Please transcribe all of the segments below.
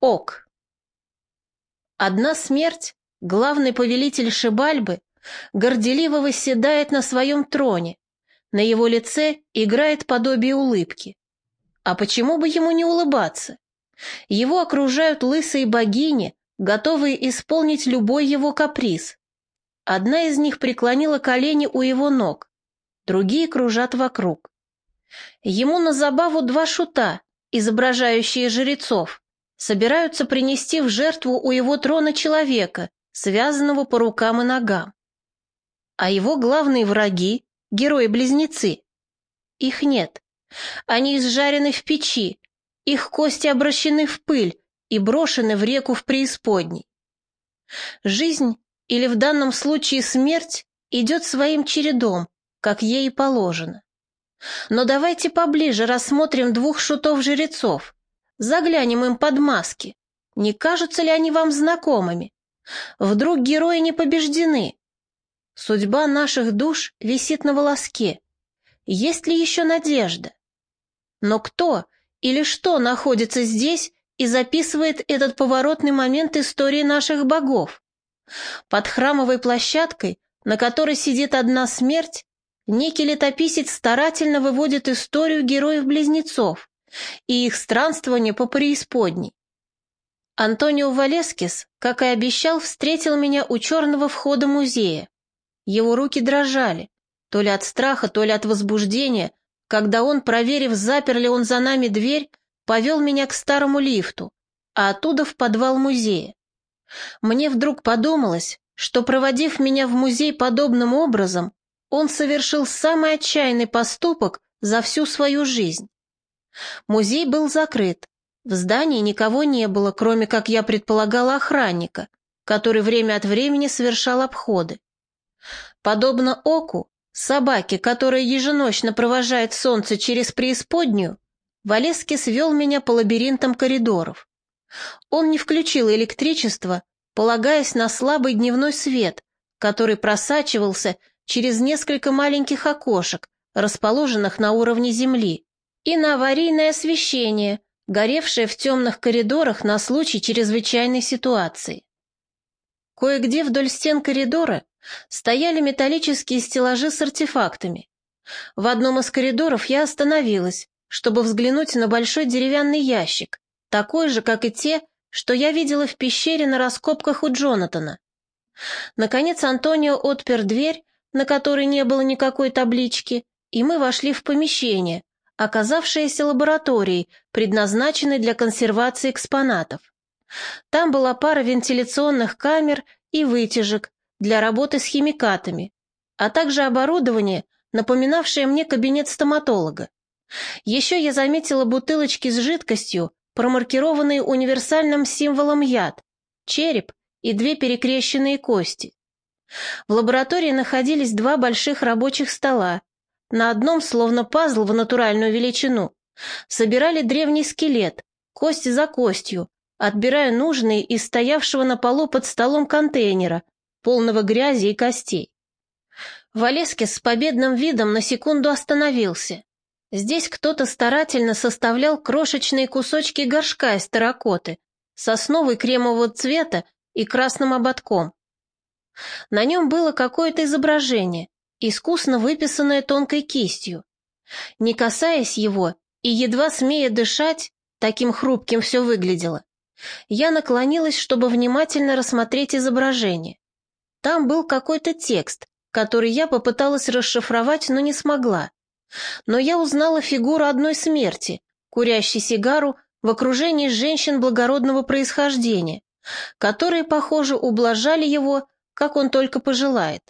Ок. Одна смерть, главный повелитель Шибальбы, горделиво восседает на своем троне. На его лице играет подобие улыбки. А почему бы ему не улыбаться? Его окружают лысые богини, готовые исполнить любой его каприз. Одна из них преклонила колени у его ног, другие кружат вокруг. Ему на забаву два шута, изображающие жрецов, собираются принести в жертву у его трона человека, связанного по рукам и ногам. А его главные враги — герои-близнецы. Их нет. Они изжарены в печи, их кости обращены в пыль и брошены в реку в преисподней. Жизнь, или в данном случае смерть, идет своим чередом, как ей и положено. Но давайте поближе рассмотрим двух шутов-жрецов, Заглянем им под маски. Не кажутся ли они вам знакомыми? Вдруг герои не побеждены? Судьба наших душ висит на волоске. Есть ли еще надежда? Но кто или что находится здесь и записывает этот поворотный момент истории наших богов? Под храмовой площадкой, на которой сидит одна смерть, некий летописец старательно выводит историю героев-близнецов и их странствование по преисподней. Антонио Валескис, как и обещал, встретил меня у черного входа музея. Его руки дрожали, то ли от страха, то ли от возбуждения, когда он, проверив, запер ли он за нами дверь, повел меня к старому лифту, а оттуда в подвал музея. Мне вдруг подумалось, что, проводив меня в музей подобным образом, он совершил самый отчаянный поступок за всю свою жизнь. Музей был закрыт. В здании никого не было, кроме, как я предполагала, охранника, который время от времени совершал обходы. Подобно оку, собаке, которая еженочно провожает солнце через преисподнюю, Валески свел меня по лабиринтам коридоров. Он не включил электричество, полагаясь на слабый дневной свет, который просачивался через несколько маленьких окошек, расположенных на уровне земли и на аварийное освещение, горевшее в темных коридорах на случай чрезвычайной ситуации. Кое-где вдоль стен коридора стояли металлические стеллажи с артефактами. В одном из коридоров я остановилась, чтобы взглянуть на большой деревянный ящик, такой же, как и те, что я видела в пещере на раскопках у Джонатана. Наконец Антонио отпер дверь, на которой не было никакой таблички, и мы вошли в помещение, оказавшаяся лабораторией, предназначенной для консервации экспонатов. Там была пара вентиляционных камер и вытяжек для работы с химикатами, а также оборудование, напоминавшее мне кабинет стоматолога. Еще я заметила бутылочки с жидкостью, промаркированные универсальным символом яд, череп и две перекрещенные кости. В лаборатории находились два больших рабочих стола, на одном, словно пазл в натуральную величину, собирали древний скелет, кость за костью, отбирая нужные из стоявшего на полу под столом контейнера, полного грязи и костей. Валескис с победным видом на секунду остановился. Здесь кто-то старательно составлял крошечные кусочки горшка из терракоты, сосновой кремового цвета и красным ободком. На нем было какое-то изображение, искусно выписанное тонкой кистью. Не касаясь его и едва смея дышать, таким хрупким все выглядело, я наклонилась, чтобы внимательно рассмотреть изображение. Там был какой-то текст, который я попыталась расшифровать, но не смогла. Но я узнала фигуру одной смерти, курящей сигару в окружении женщин благородного происхождения, которые, похоже, ублажали его, как он только пожелает.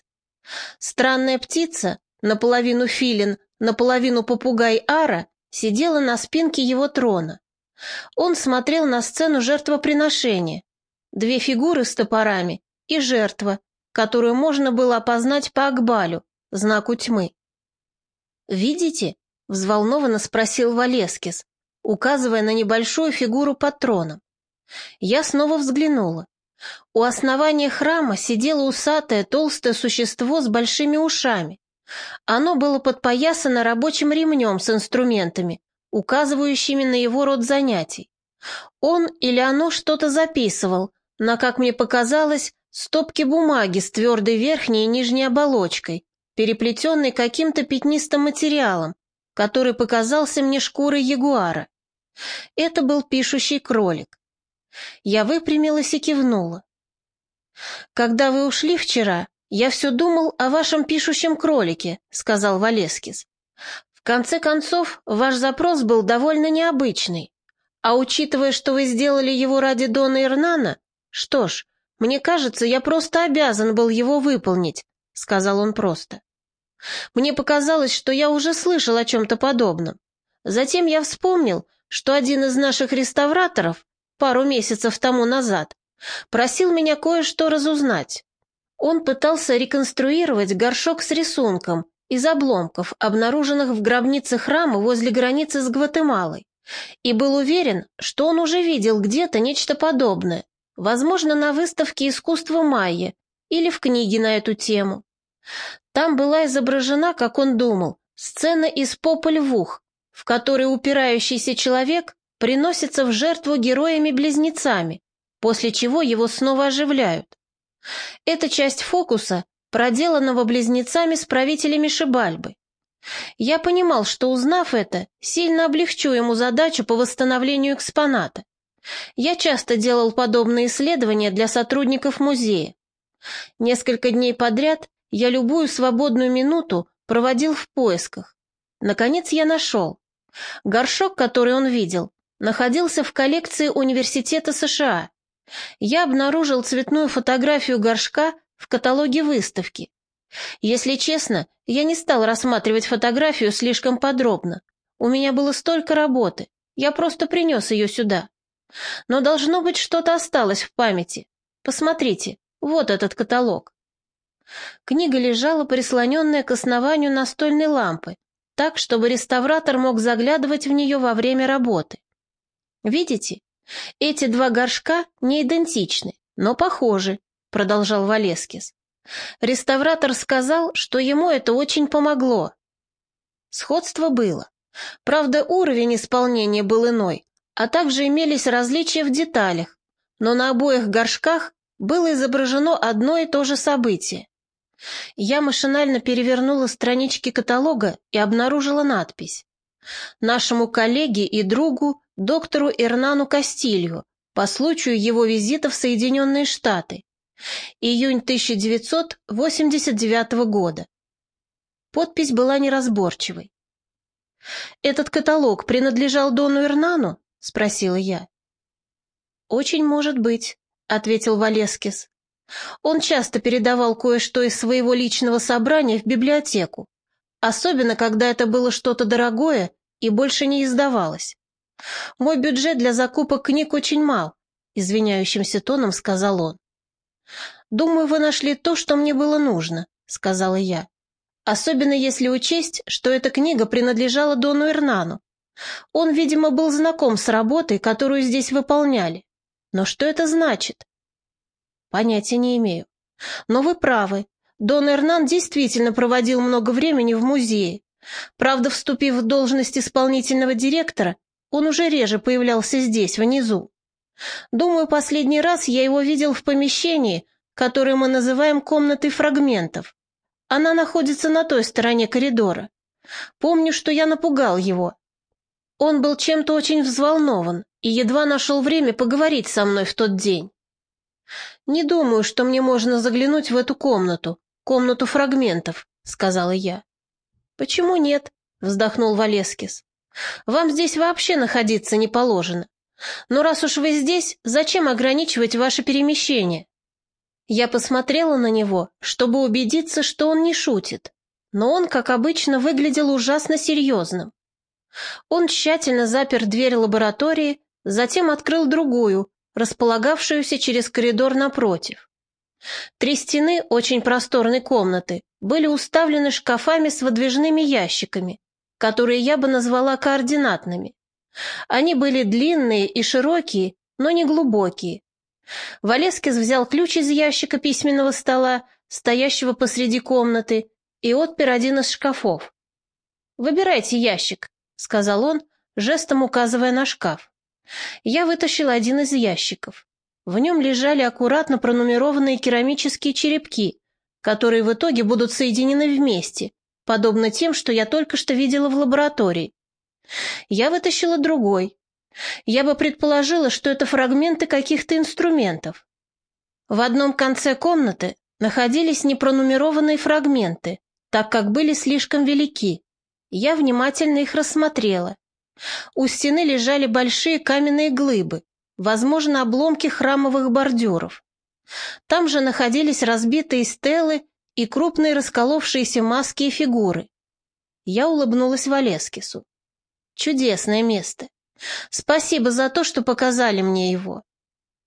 Странная птица, наполовину филин, наполовину попугай Ара, сидела на спинке его трона. Он смотрел на сцену жертвоприношения. Две фигуры с топорами и жертва, которую можно было опознать по Акбалю, знаку тьмы. «Видите?» — взволнованно спросил Валескис, указывая на небольшую фигуру под троном. Я снова взглянула. У основания храма сидело усатое толстое существо с большими ушами. Оно было подпоясано рабочим ремнем с инструментами, указывающими на его род занятий. Он или оно что-то записывал, на, как мне показалось, стопки бумаги с твердой верхней и нижней оболочкой, переплетенной каким-то пятнистым материалом, который показался мне шкурой ягуара. Это был пишущий кролик. Я выпрямилась и кивнула. «Когда вы ушли вчера, я все думал о вашем пишущем кролике», — сказал Валескис. «В конце концов, ваш запрос был довольно необычный. А учитывая, что вы сделали его ради Дона Ирнана, что ж, мне кажется, я просто обязан был его выполнить», — сказал он просто. Мне показалось, что я уже слышал о чем-то подобном. Затем я вспомнил, что один из наших реставраторов пару месяцев тому назад просил меня кое-что разузнать. Он пытался реконструировать горшок с рисунком из обломков, обнаруженных в гробнице храма возле границы с Гватемалой, и был уверен, что он уже видел где-то нечто подобное, возможно, на выставке искусства майя или в книге на эту тему. Там была изображена, как он думал, сцена из «Попа львух», в которой упирающийся человек приносится в жертву героями-близнецами, после чего его снова оживляют. Эта часть фокуса проделанного близнецами с правителями Шибальбы. Я понимал, что, узнав это, сильно облегчу ему задачу по восстановлению экспоната. Я часто делал подобные исследования для сотрудников музея. Несколько дней подряд я любую свободную минуту проводил в поисках. Наконец я нашел. Горшок, который он видел, находился в коллекции Университета США. Я обнаружил цветную фотографию горшка в каталоге выставки. Если честно, я не стал рассматривать фотографию слишком подробно. У меня было столько работы, я просто принес ее сюда. Но должно быть что-то осталось в памяти. Посмотрите, вот этот каталог. Книга лежала прислоненная к основанию настольной лампы, так, чтобы реставратор мог заглядывать в нее во время работы. «Видите, эти два горшка не идентичны, но похожи», — продолжал Валескис. Реставратор сказал, что ему это очень помогло. Сходство было. Правда, уровень исполнения был иной, а также имелись различия в деталях, но на обоих горшках было изображено одно и то же событие. Я машинально перевернула странички каталога и обнаружила надпись. Нашему коллеге и другу, доктору Эрнану Кастилью, по случаю его визита в Соединенные Штаты. Июнь 1989 года. Подпись была неразборчивой. «Этот каталог принадлежал Дону Эрнану?» — спросила я. «Очень может быть», — ответил Валескис. Он часто передавал кое-что из своего личного собрания в библиотеку, особенно когда это было что-то дорогое и больше не издавалось. «Мой бюджет для закупок книг очень мал», — извиняющимся тоном сказал он. «Думаю, вы нашли то, что мне было нужно», — сказала я. «Особенно если учесть, что эта книга принадлежала Дону Эрнану. Он, видимо, был знаком с работой, которую здесь выполняли. Но что это значит? Понятия не имею. Но вы правы. Дон Эрнан действительно проводил много времени в музее. Правда, вступив в должность исполнительного директора, он уже реже появлялся здесь, внизу. Думаю, последний раз я его видел в помещении, которое мы называем комнатой фрагментов. Она находится на той стороне коридора. Помню, что я напугал его. Он был чем-то очень взволнован и едва нашел время поговорить со мной в тот день. «Не думаю, что мне можно заглянуть в эту комнату, комнату фрагментов», — сказала я. «Почему нет?» — вздохнул Валескис. «Вам здесь вообще находиться не положено. Но раз уж вы здесь, зачем ограничивать ваше перемещение?» Я посмотрела на него, чтобы убедиться, что он не шутит, но он, как обычно, выглядел ужасно серьезным. Он тщательно запер дверь лаборатории, затем открыл другую, располагавшуюся через коридор напротив. Три стены очень просторной комнаты были уставлены шкафами с выдвижными ящиками, которые я бы назвала координатными. Они были длинные и широкие, но не глубокие. Валескис взял ключ из ящика письменного стола, стоящего посреди комнаты, и отпер один из шкафов. «Выбирайте ящик», — сказал он, жестом указывая на шкаф. Я вытащила один из ящиков. В нем лежали аккуратно пронумерованные керамические черепки, которые в итоге будут соединены вместе, подобно тем, что я только что видела в лаборатории. Я вытащила другой. Я бы предположила, что это фрагменты каких-то инструментов. В одном конце комнаты находились непронумерованные фрагменты, так как были слишком велики. Я внимательно их рассмотрела. У стены лежали большие каменные глыбы, возможно, обломки храмовых бордюров. Там же находились разбитые стелы и крупные расколовшиеся маски и фигуры. Я улыбнулась Валескису. Чудесное место. Спасибо за то, что показали мне его.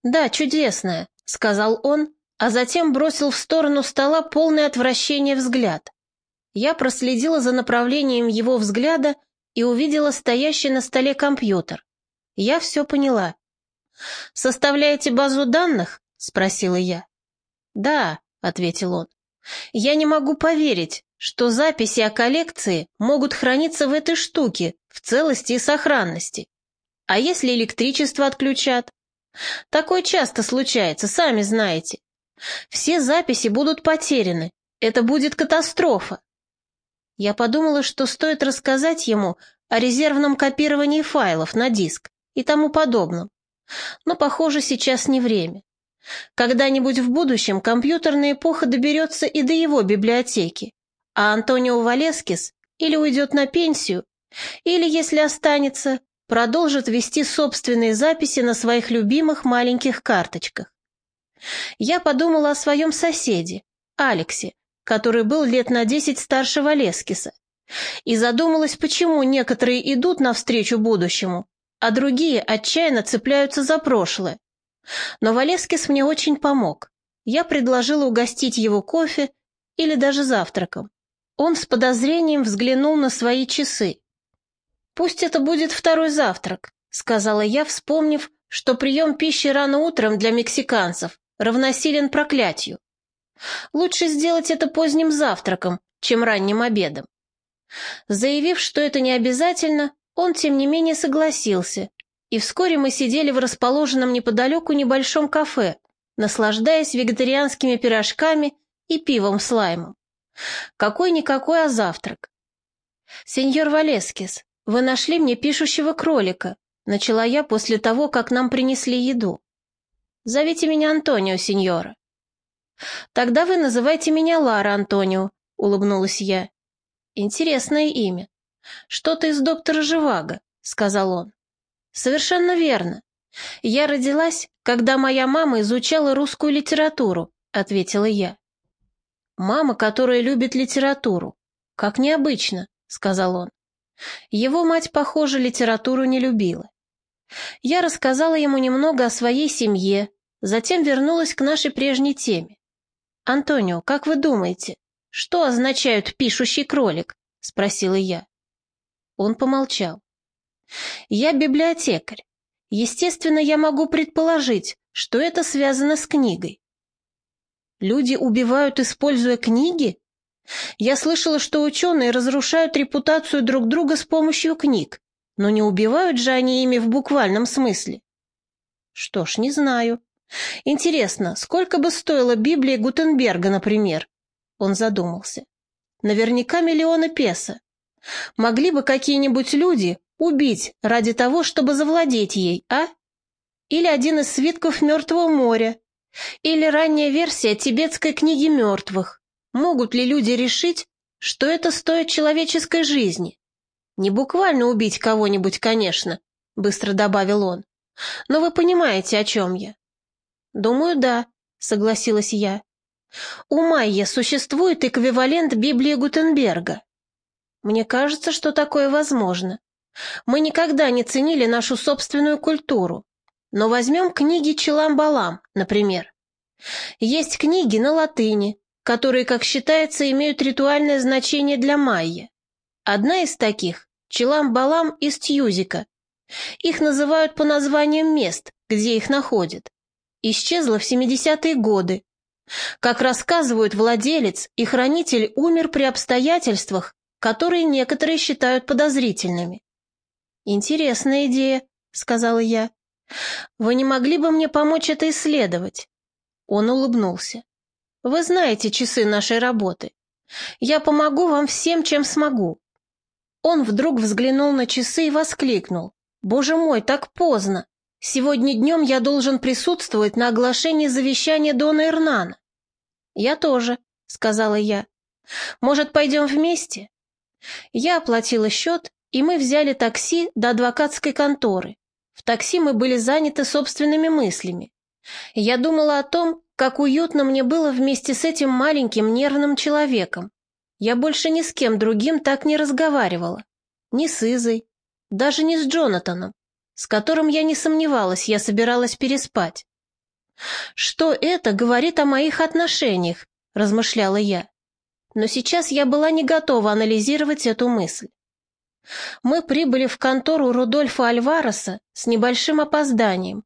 Да, чудесное, сказал он, а затем бросил в сторону стола полный отвращения взгляд. Я проследила за направлением его взгляда и увидела стоящий на столе компьютер. Я все поняла. «Составляете базу данных?» — спросила я. «Да», — ответил он. «Я не могу поверить, что записи о коллекции могут храниться в этой штуке в целости и сохранности. А если электричество отключат? Такое часто случается, сами знаете. Все записи будут потеряны. Это будет катастрофа. Я подумала, что стоит рассказать ему о резервном копировании файлов на диск и тому подобном. Но, похоже, сейчас не время. Когда-нибудь в будущем компьютерная эпоха доберется и до его библиотеки, а Антонио Валескис или уйдет на пенсию, или, если останется, продолжит вести собственные записи на своих любимых маленьких карточках. Я подумала о своем соседе, Алексе, который был лет на десять старше Валескиса, и задумалась, почему некоторые идут навстречу будущему, а другие отчаянно цепляются за прошлое. Но Валескис мне очень помог. Я предложила угостить его кофе или даже завтраком. Он с подозрением взглянул на свои часы. «Пусть это будет второй завтрак», — сказала я, вспомнив, что прием пищи рано утром для мексиканцев равносилен проклятию. Лучше сделать это поздним завтраком, чем ранним обедом. Заявив, что это не обязательно, он, тем не менее, согласился, и вскоре мы сидели в расположенном неподалеку небольшом кафе, наслаждаясь вегетарианскими пирожками и пивом с лаймом. Какой-никакой, а завтрак. «Сеньор Валескис, вы нашли мне пишущего кролика», начала я после того, как нам принесли еду. «Зовите меня Антонио, сеньора». «Тогда вы называйте меня Лара Антонио», — улыбнулась я. «Интересное имя. Что-то из доктора Живаго», — сказал он. «Совершенно верно. Я родилась, когда моя мама изучала русскую литературу», — ответила я. «Мама, которая любит литературу. Как необычно», — сказал он. Его мать, похоже, литературу не любила. Я рассказала ему немного о своей семье, затем вернулась к нашей прежней теме. «Антонио, как вы думаете, что означает пишущий кролик?» — спросила я. Он помолчал. «Я библиотекарь. Естественно, я могу предположить, что это связано с книгой». «Люди убивают, используя книги?» Я слышала, что ученые разрушают репутацию друг друга с помощью книг, но не убивают же они ими в буквальном смысле. Что ж, не знаю. Интересно, сколько бы стоила Библия Гутенберга, например? Он задумался. Наверняка миллионы песо. Могли бы какие-нибудь люди убить ради того, чтобы завладеть ей, а? Или один из свитков Мертвого моря. Или ранняя версия тибетской книги мертвых. Могут ли люди решить, что это стоит человеческой жизни? Не буквально убить кого-нибудь, конечно, быстро добавил он. Но вы понимаете, о чем я. «Думаю, да», — согласилась я. «У Майя существует эквивалент Библии Гутенберга. Мне кажется, что такое возможно. Мы никогда не ценили нашу собственную культуру. Но возьмем книги Челам-Балам, например. Есть книги на латыни, которые, как считается, имеют ритуальное значение для майя. Одна из таких – Челам-Балам из Тьюзика. Их называют по названиям мест, где их находят исчезла в 70-е годы. Как рассказывают владелец и хранитель умер при обстоятельствах, которые некоторые считают подозрительными. «Интересная идея», сказала я. «Вы не могли бы мне помочь это исследовать?» Он улыбнулся. «Вы знаете часы нашей работы. Я помогу вам всем, чем смогу». Он вдруг взглянул на часы и воскликнул. «Боже мой, так поздно! Сегодня днем я должен присутствовать на оглашении завещания Дона Эрнана». «Я тоже», — сказала я. «Может, пойдем вместе?» Я оплатила счет, и мы взяли такси до адвокатской конторы. В такси мы были заняты собственными мыслями. Я думала о том, как уютно мне было вместе с этим маленьким нервным человеком. Я больше ни с кем другим так не разговаривала. Ни с Изой, даже не с Джонатаном, с которым я не сомневалась, я собиралась переспать. «Что это говорит о моих отношениях?» – размышляла я. Но сейчас я была не готова анализировать эту мысль. Мы прибыли в контору Рудольфа Альвареса с небольшим опозданием.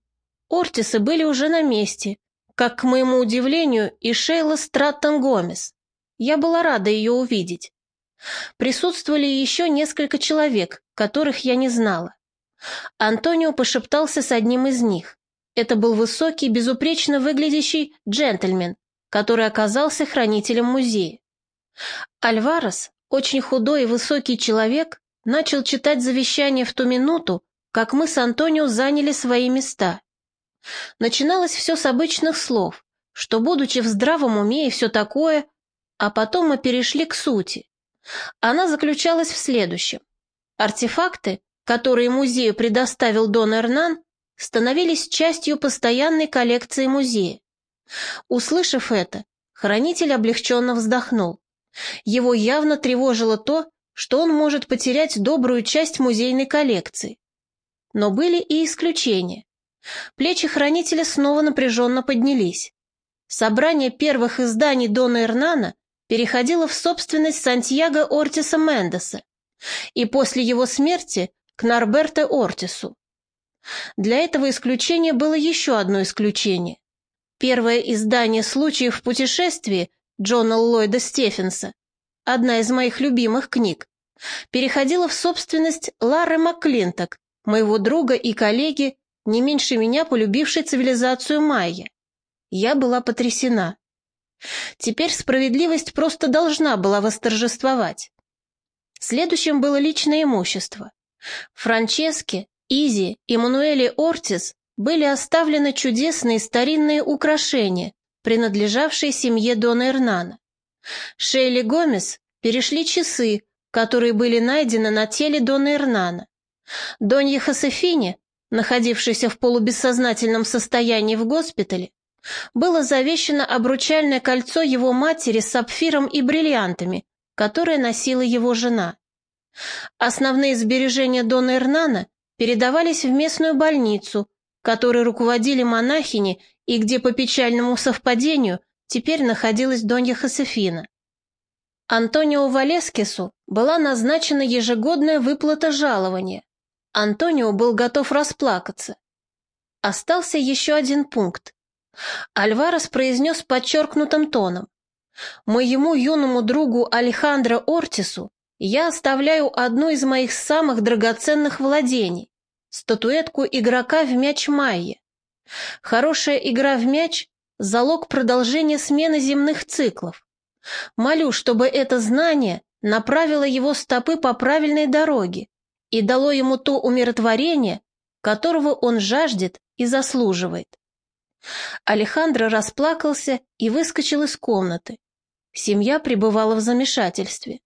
Ортисы были уже на месте, как, к моему удивлению, и Шейла Страттон Гомес. Я была рада ее увидеть. Присутствовали еще несколько человек, которых я не знала. Антонио пошептался с одним из них. Это был высокий, безупречно выглядящий джентльмен, который оказался хранителем музея. Альварес, очень худой и высокий человек, начал читать завещание в ту минуту, как мы с Антонио заняли свои места. Начиналось все с обычных слов, что, будучи в здравом уме и все такое, а потом мы перешли к сути. Она заключалась в следующем. Артефакты, которые музею предоставил Дон Эрнан, становились частью постоянной коллекции музея. Услышав это, хранитель облегченно вздохнул. Его явно тревожило то, что он может потерять добрую часть музейной коллекции. Но были и исключения. Плечи хранителя снова напряженно поднялись. Собрание первых изданий Дона Эрнана переходило в собственность Сантьяго Ортиса Мендеса и после его смерти к Норберто Ортису. Для этого исключения было еще одно исключение. Первое издание «Случаев в путешествии» Джона Ллойда Стефенса одна из моих любимых книг, переходила в собственность Лары Маклинток, моего друга и коллеги, не меньше меня полюбившей цивилизацию майя. Я была потрясена. Теперь справедливость просто должна была восторжествовать. Следующим было личное имущество. Франческе, Изи и Мануэле Ортис были оставлены чудесные старинные украшения, принадлежавшие семье Дона Эрнана. Шейли Гомес перешли часы, которые были найдены на теле Дона Эрнана. Донье Хосефине, находившейся в полубессознательном состоянии в госпитале, было завещено обручальное кольцо его матери с сапфиром и бриллиантами, которое носила его жена. Основные сбережения Дона Эрнана передавались в местную больницу, которой руководили монахини и где по печальному совпадению теперь находилась Донья Хосефина. Антонио Валескису была назначена ежегодная выплата жалования. Антонио был готов расплакаться. Остался еще один пункт. Альварес произнес подчеркнутым тоном. «Моему юному другу Алехандро Ортису я оставляю одну из моих самых драгоценных владений – статуэтку игрока в мяч Майя. Хорошая игра в мяч залог продолжения смены земных циклов. Молю, чтобы это знание направило его стопы по правильной дороге и дало ему то умиротворение, которого он жаждет и заслуживает. Алехандро расплакался и выскочил из комнаты. Семья пребывала в замешательстве.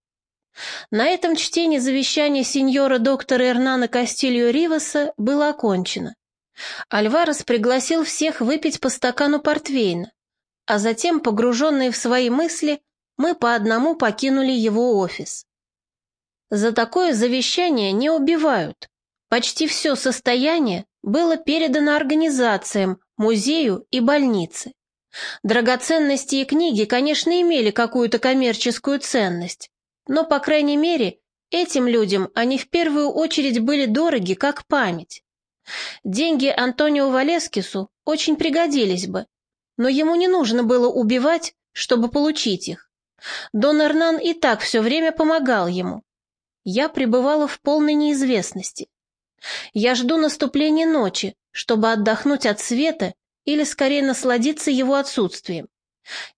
На этом чтение завещания сеньора доктора Эрнана Кастильо Риваса было окончено. Альварес пригласил всех выпить по стакану портвейна, а затем, погруженные в свои мысли, мы по одному покинули его офис. За такое завещание не убивают. Почти все состояние было передано организациям, музею и больнице. Драгоценности и книги, конечно, имели какую-то коммерческую ценность, но, по крайней мере, этим людям они в первую очередь были дороги, как память. Деньги Антонио Валескису очень пригодились бы, но ему не нужно было убивать, чтобы получить их. Дон Эрнан и так все время помогал ему. Я пребывала в полной неизвестности. Я жду наступления ночи, чтобы отдохнуть от света или скорее насладиться его отсутствием.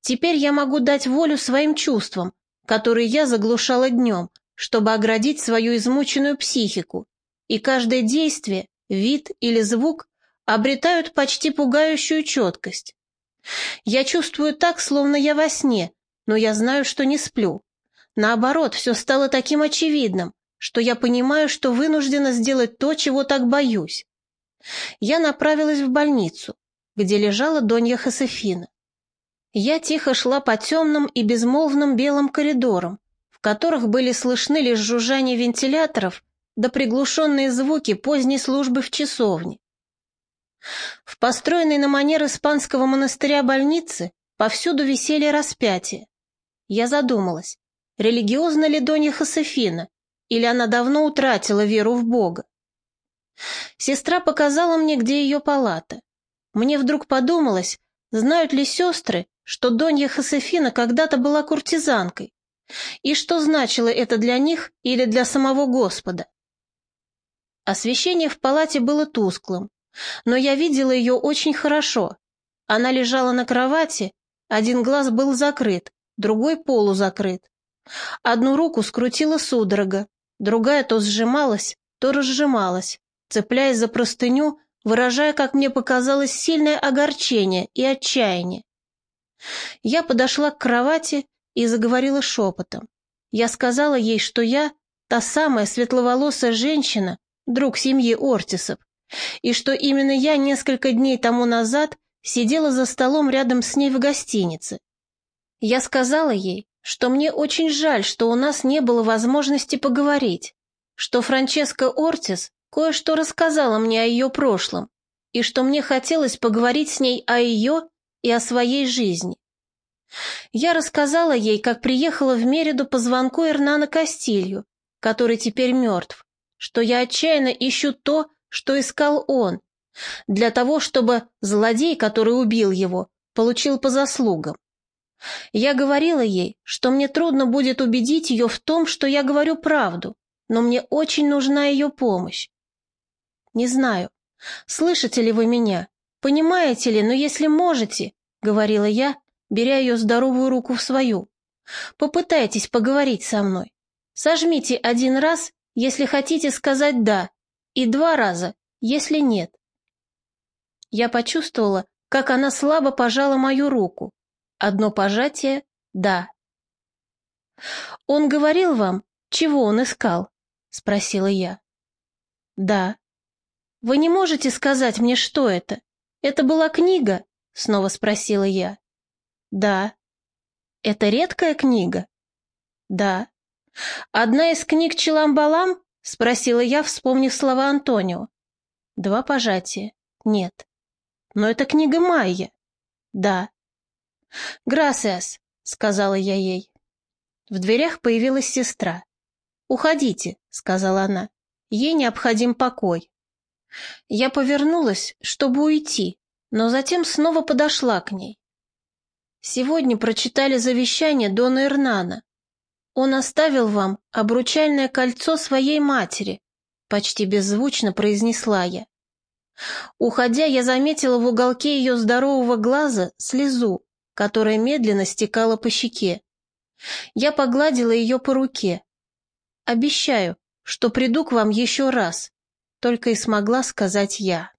Теперь я могу дать волю своим чувствам, которые я заглушала днем, чтобы оградить свою измученную психику, и каждое действие, вид или звук обретают почти пугающую четкость. Я чувствую так, словно я во сне, но я знаю, что не сплю. Наоборот, все стало таким очевидным, что я понимаю, что вынуждена сделать то, чего так боюсь. Я направилась в больницу, где лежала Донья Хосефина. Я тихо шла по темным и безмолвным белым коридорам, в которых были слышны лишь жужжание вентиляторов да приглушенные звуки поздней службы в часовне. В построенной на манер испанского монастыря больнице повсюду висели распятия. Я задумалась, религиозна ли Донья Хосефина, или она давно утратила веру в Бога. Сестра показала мне, где ее палата. Мне вдруг подумалось, знают ли сестры, что Донья Хосефина когда-то была куртизанкой, и что значило это для них или для самого Господа. Освещение в палате было тусклым, но я видела ее очень хорошо. Она лежала на кровати, один глаз был закрыт, другой полузакрыт. Одну руку скрутила судорога, другая то сжималась, то разжималась, цепляясь за простыню, выражая, как мне показалось, сильное огорчение и отчаяние. Я подошла к кровати и заговорила шепотом. Я сказала ей, что я та самая светловолосая женщина, друг семьи Ортисов, и что именно я несколько дней тому назад сидела за столом рядом с ней в гостинице. Я сказала ей, что мне очень жаль, что у нас не было возможности поговорить, что Франческа Ортис кое-что рассказала мне о ее прошлом, и что мне хотелось поговорить с ней о ее и о своей жизни. Я рассказала ей, как приехала в Мериду по звонку Эрнана Кастилью, который теперь мертв, что я отчаянно ищу то, что искал он, для того, чтобы злодей, который убил его, получил по заслугам. Я говорила ей, что мне трудно будет убедить ее в том, что я говорю правду, но мне очень нужна ее помощь. Не знаю, слышите ли вы меня, понимаете ли, но если можете, — говорила я, беря ее здоровую руку в свою, — попытайтесь поговорить со мной. Сожмите один раз, если хотите сказать «да», и два раза, если нет. Я почувствовала, как она слабо пожала мою руку. Одно пожатие — да. «Он говорил вам, чего он искал?» — спросила я. «Да». «Вы не можете сказать мне, что это? Это была книга?» — снова спросила я. «Да». «Это редкая книга?» «Да». «Одна из книг Челамбалам?» — спросила я, вспомнив слова Антонио. Два пожатия. Нет. Но это книга Майя. Да. «Грасиас», — сказала я ей. В дверях появилась сестра. «Уходите», — сказала она. «Ей необходим покой». Я повернулась, чтобы уйти, но затем снова подошла к ней. Сегодня прочитали завещание Дона Эрнана. Он оставил вам обручальное кольцо своей матери, почти беззвучно произнесла я. Уходя, я заметила в уголке ее здорового глаза слезу, которая медленно стекала по щеке. Я погладила ее по руке. «Обещаю, что приду к вам еще раз», — только и смогла сказать я.